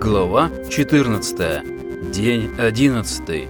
Глава 14. День 11.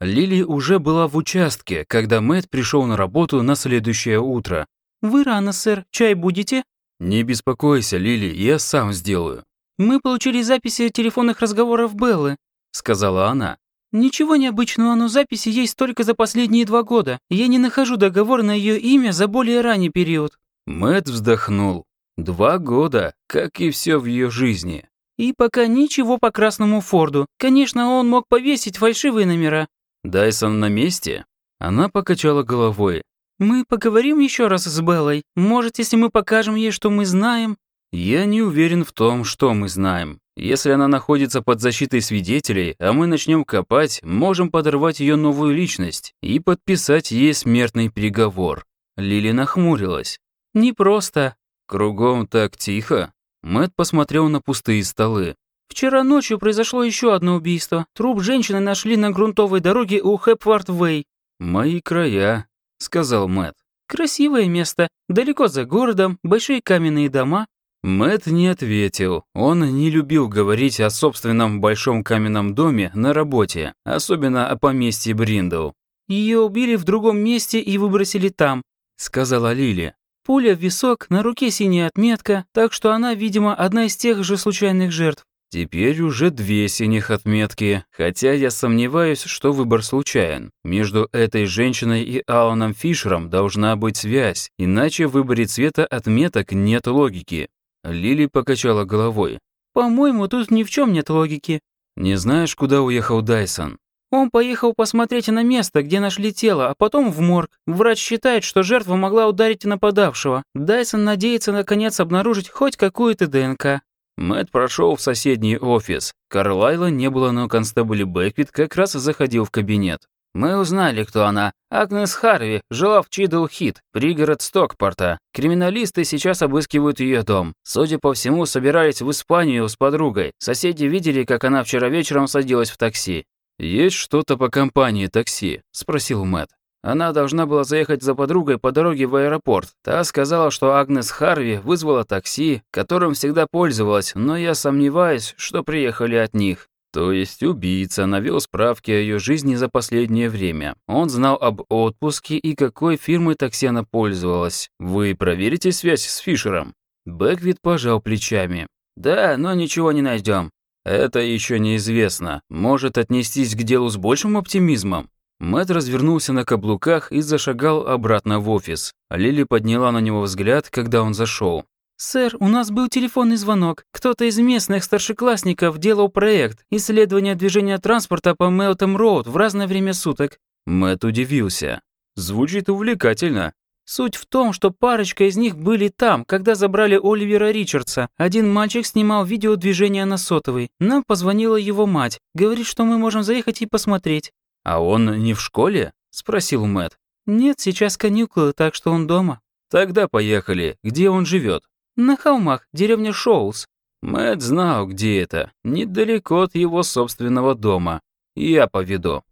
Лили уже была в участке, когда Мэтт пришел на работу на следующее утро. «Вы рано, сэр. Чай будете?» «Не беспокойся, Лили, я сам сделаю», «Мы получили записи телефонных разговоров Беллы», — сказала она. «Ничего необычного, но записи есть только за последние два года. Я не нахожу договор на ее имя за более ранний период». Мэтт вздохнул. Два года, как и все в ее жизни. И пока ничего по Красному Форду. Конечно, он мог повесить фальшивые номера. Дайсон на месте? Она покачала головой. Мы поговорим еще раз с Беллой. Может, если мы покажем ей, что мы знаем. Я не уверен в том, что мы знаем. Если она находится под защитой свидетелей, а мы начнем копать, можем подорвать ее новую личность и подписать ей смертный приговор. Лили нахмурилась. Непросто. Кругом так тихо. Мэт посмотрел на пустые столы. «Вчера ночью произошло еще одно убийство. Труп женщины нашли на грунтовой дороге у Хэпвард-Вэй». «Мои края», — сказал Мэт. «Красивое место. Далеко за городом, большие каменные дома». Мэт не ответил. Он не любил говорить о собственном большом каменном доме на работе, особенно о поместье Бриндл. Ее убили в другом месте и выбросили там», — сказала Лили. Пуля в висок, на руке синяя отметка, так что она, видимо, одна из тех же случайных жертв. Теперь уже две синих отметки, хотя я сомневаюсь, что выбор случайен. Между этой женщиной и Аланом Фишером должна быть связь, иначе в выборе цвета отметок нет логики. Лили покачала головой. «По-моему, тут ни в чем нет логики». «Не знаешь, куда уехал Дайсон?» Он поехал посмотреть на место, где нашли тело, а потом в морг. Врач считает, что жертва могла ударить нападавшего. Дайсон надеется наконец обнаружить хоть какую-то ДНК. Мэтт прошел в соседний офис. Карлайла не было, но констебль Бэквит как раз заходил в кабинет. «Мы узнали, кто она. Агнес Харви жила в Чидл-Хит, пригород Стокпорта. Криминалисты сейчас обыскивают ее дом. Судя по всему, собиралась в Испанию с подругой. Соседи видели, как она вчера вечером садилась в такси. «Есть что-то по компании такси?» – спросил Мэтт. Она должна была заехать за подругой по дороге в аэропорт. Та сказала, что Агнес Харви вызвала такси, которым всегда пользовалась, но я сомневаюсь, что приехали от них. То есть убийца навел справки о ее жизни за последнее время. Он знал об отпуске и какой фирмой такси она пользовалась. Вы проверите связь с Фишером? Бэквит пожал плечами. Да, но ничего не найдем. Это еще неизвестно. Может отнестись к делу с большим оптимизмом. Мэт развернулся на каблуках и зашагал обратно в офис. Лили подняла на него взгляд, когда он зашел. «Сэр, у нас был телефонный звонок. Кто-то из местных старшеклассников делал проект исследования движения транспорта по Мелтом-Роуд в разное время суток». Мэт удивился. «Звучит увлекательно. Суть в том, что парочка из них были там, когда забрали Оливера Ричардса. Один мальчик снимал видео движения на сотовый. Нам позвонила его мать. Говорит, что мы можем заехать и посмотреть. «А он не в школе?» – спросил Мэт. «Нет, сейчас каникулы, так что он дома». «Тогда поехали. Где он живет? «На холмах, деревня Шоулс». Мэт знал, где это. Недалеко от его собственного дома. Я поведу.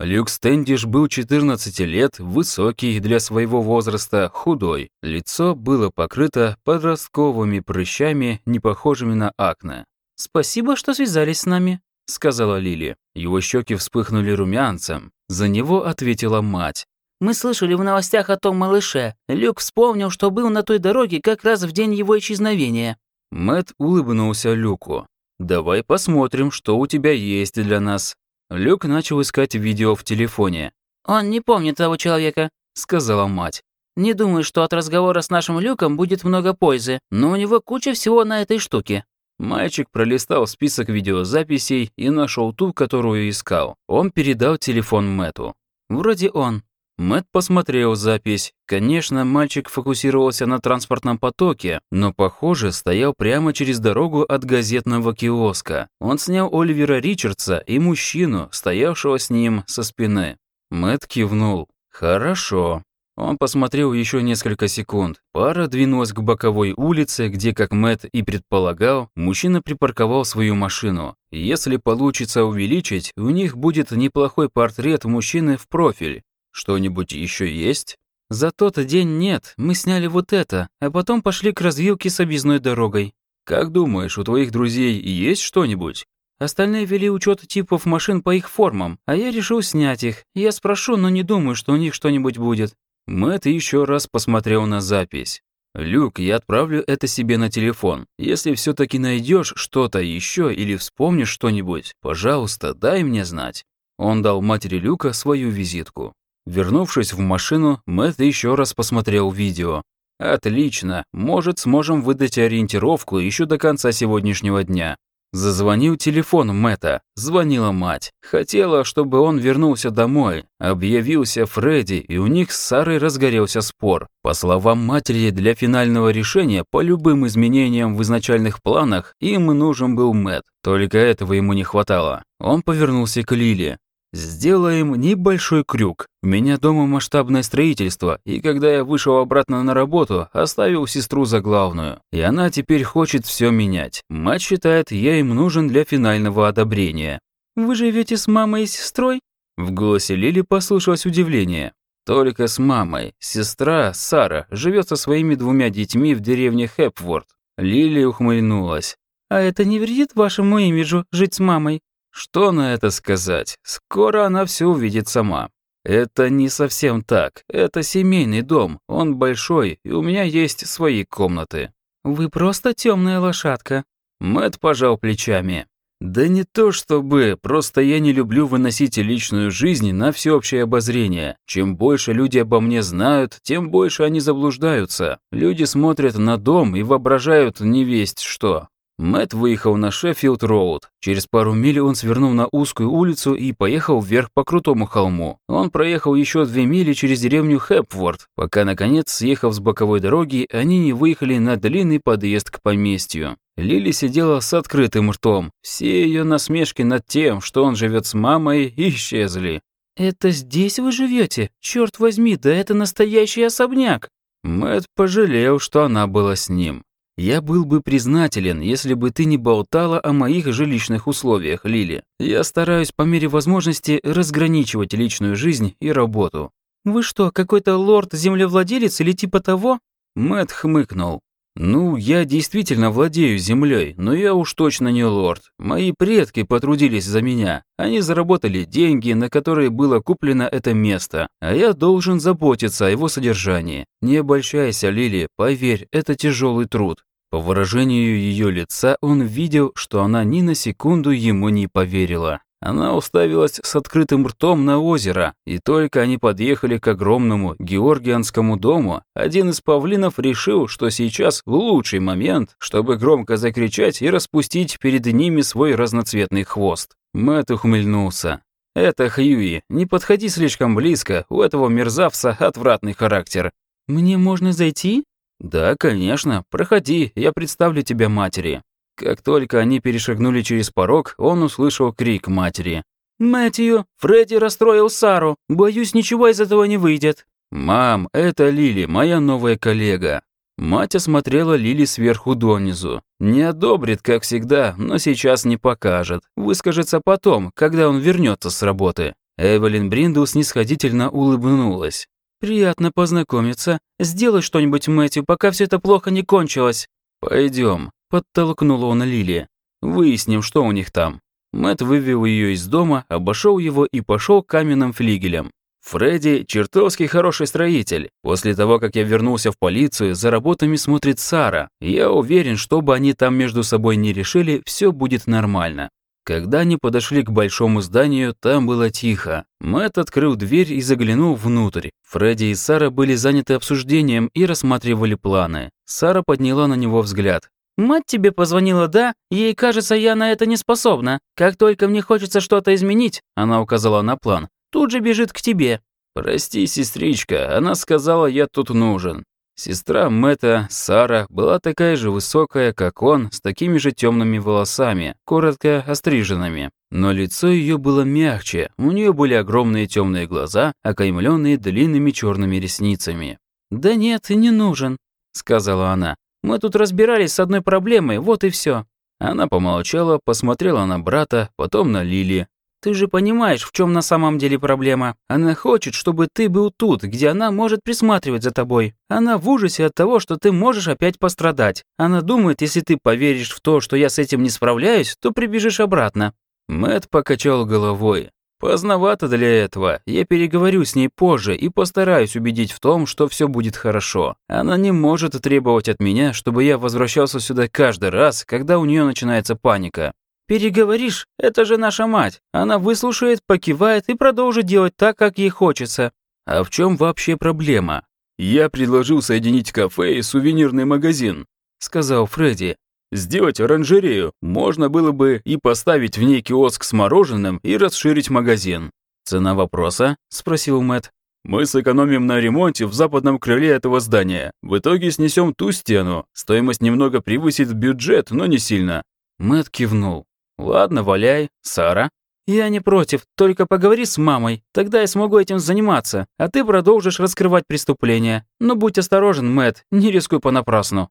Люк Стэндиш был 14 лет, высокий для своего возраста, худой. Лицо было покрыто подростковыми прыщами, не похожими на акне. «Спасибо, что связались с нами», — сказала Лили. Его щеки вспыхнули румянцем. За него ответила мать. «Мы слышали в новостях о том малыше. Люк вспомнил, что был на той дороге как раз в день его исчезновения». Мэт улыбнулся Люку. «Давай посмотрим, что у тебя есть для нас. Люк начал искать видео в телефоне. «Он не помнит того человека», — сказала мать. «Не думаю, что от разговора с нашим Люком будет много пользы, но у него куча всего на этой штуке». Мальчик пролистал список видеозаписей и нашел ту, которую искал. Он передал телефон Мэту. «Вроде он», Мэт посмотрел запись. Конечно, мальчик фокусировался на транспортном потоке, но, похоже, стоял прямо через дорогу от газетного киоска. Он снял Оливера Ричардса и мужчину, стоявшего с ним со спины. Мэт кивнул. «Хорошо». Он посмотрел еще несколько секунд. Пара двинулась к боковой улице, где, как Мэт и предполагал, мужчина припарковал свою машину. Если получится увеличить, у них будет неплохой портрет мужчины в профиль. Что-нибудь еще есть? За тот день нет, мы сняли вот это, а потом пошли к развилке с объездной дорогой. Как думаешь, у твоих друзей есть что-нибудь?» Остальные вели учет типов машин по их формам, а я решил снять их. Я спрошу, но не думаю, что у них что-нибудь будет. Мэтт еще раз посмотрел на запись. «Люк, я отправлю это себе на телефон. Если все таки найдешь что-то еще или вспомнишь что-нибудь, пожалуйста, дай мне знать». Он дал матери Люка свою визитку. Вернувшись в машину, Мэтт еще раз посмотрел видео. «Отлично. Может, сможем выдать ориентировку еще до конца сегодняшнего дня. Зазвонил телефон Мэтта. Звонила мать. Хотела, чтобы он вернулся домой. Объявился Фредди, и у них с Сарой разгорелся спор. По словам матери, для финального решения по любым изменениям в изначальных планах им нужен был Мэтт. Только этого ему не хватало. Он повернулся к Лиле. Сделаем небольшой крюк. У меня дома масштабное строительство, и когда я вышел обратно на работу, оставил сестру за главную. И она теперь хочет все менять. Мать считает, я им нужен для финального одобрения. «Вы живете с мамой и сестрой?» В голосе Лили послышалось удивление. «Только с мамой. Сестра, Сара, живет со своими двумя детьми в деревне Хэпворд». Лили ухмыльнулась. «А это не вредит вашему имиджу жить с мамой?» Что на это сказать? Скоро она все увидит сама. Это не совсем так. Это семейный дом. Он большой, и у меня есть свои комнаты. Вы просто темная лошадка. Мэт пожал плечами. Да не то чтобы, просто я не люблю выносить личную жизнь на всеобщее обозрение. Чем больше люди обо мне знают, тем больше они заблуждаются. Люди смотрят на дом и воображают невесть что. Мэт выехал на Шеффилд-Роуд. Через пару миль он свернул на узкую улицу и поехал вверх по крутому холму. Он проехал еще две мили через деревню Хэпворд, пока, наконец, съехав с боковой дороги, они не выехали на длинный подъезд к поместью. Лили сидела с открытым ртом. Все ее насмешки над тем, что он живет с мамой, исчезли. «Это здесь вы живете? Черт возьми, да это настоящий особняк!» Мэт пожалел, что она была с ним. Я был бы признателен, если бы ты не болтала о моих жилищных условиях, Лили. Я стараюсь по мере возможности разграничивать личную жизнь и работу. Вы что, какой-то лорд-землевладелец или типа того? Мэт хмыкнул. «Ну, я действительно владею землей, но я уж точно не лорд. Мои предки потрудились за меня. Они заработали деньги, на которые было куплено это место, а я должен заботиться о его содержании. Не обольщайся, Лили, поверь, это тяжелый труд». По выражению ее лица он видел, что она ни на секунду ему не поверила. Она уставилась с открытым ртом на озеро, и только они подъехали к огромному георгианскому дому, один из павлинов решил, что сейчас лучший момент, чтобы громко закричать и распустить перед ними свой разноцветный хвост. Мэтт ухмыльнулся. «Это Хьюи, не подходи слишком близко, у этого мерзавца отвратный характер». «Мне можно зайти?» «Да, конечно, проходи, я представлю тебя матери». Как только они перешагнули через порог, он услышал крик матери. «Мэтью, Фредди расстроил Сару. Боюсь, ничего из этого не выйдет». «Мам, это Лили, моя новая коллега». Мать осмотрела Лили сверху донизу. Не одобрит, как всегда, но сейчас не покажет. Выскажется потом, когда он вернется с работы. Эвелин Бриндл снисходительно улыбнулась. «Приятно познакомиться. Сделай что-нибудь, Мэтью, пока все это плохо не кончилось». Пойдем. Подтолкнула он Лили. «Выясним, что у них там». Мэт вывел ее из дома, обошел его и пошел каменным флигелям. Фредди – чертовски хороший строитель. После того, как я вернулся в полицию, за работами смотрит Сара. Я уверен, что бы они там между собой не решили, все будет нормально. Когда они подошли к большому зданию, там было тихо. Мэт открыл дверь и заглянул внутрь. Фредди и Сара были заняты обсуждением и рассматривали планы. Сара подняла на него взгляд. «Мать тебе позвонила, да? Ей кажется, я на это не способна. Как только мне хочется что-то изменить», — она указала на план, «тут же бежит к тебе». «Прости, сестричка, она сказала, я тут нужен». Сестра Мэтта, Сара, была такая же высокая, как он, с такими же темными волосами, коротко остриженными. Но лицо ее было мягче, у нее были огромные темные глаза, окаймленные длинными черными ресницами. «Да нет, не нужен», — сказала она. Мы тут разбирались с одной проблемой, вот и все. Она помолчала, посмотрела на брата, потом на Лили. Ты же понимаешь, в чем на самом деле проблема. Она хочет, чтобы ты был тут, где она может присматривать за тобой. Она в ужасе от того, что ты можешь опять пострадать. Она думает, если ты поверишь в то, что я с этим не справляюсь, то прибежишь обратно». Мэт покачал головой. Поздновато для этого. Я переговорю с ней позже и постараюсь убедить в том, что все будет хорошо. Она не может требовать от меня, чтобы я возвращался сюда каждый раз, когда у нее начинается паника. Переговоришь? Это же наша мать. Она выслушает, покивает и продолжит делать так, как ей хочется. А в чем вообще проблема? Я предложил соединить кафе и сувенирный магазин, сказал Фредди. Сделать оранжерею можно было бы и поставить в ней киоск с мороженым и расширить магазин. Цена вопроса? спросил Мэт. Мы сэкономим на ремонте в западном крыле этого здания. В итоге снесем ту стену. Стоимость немного превысит бюджет, но не сильно. Мэт кивнул. Ладно, валяй. Сара? «Я не против, только поговори с мамой, тогда я смогу этим заниматься, а ты продолжишь раскрывать преступления. Но будь осторожен, Мэт, не рискуй понапрасну».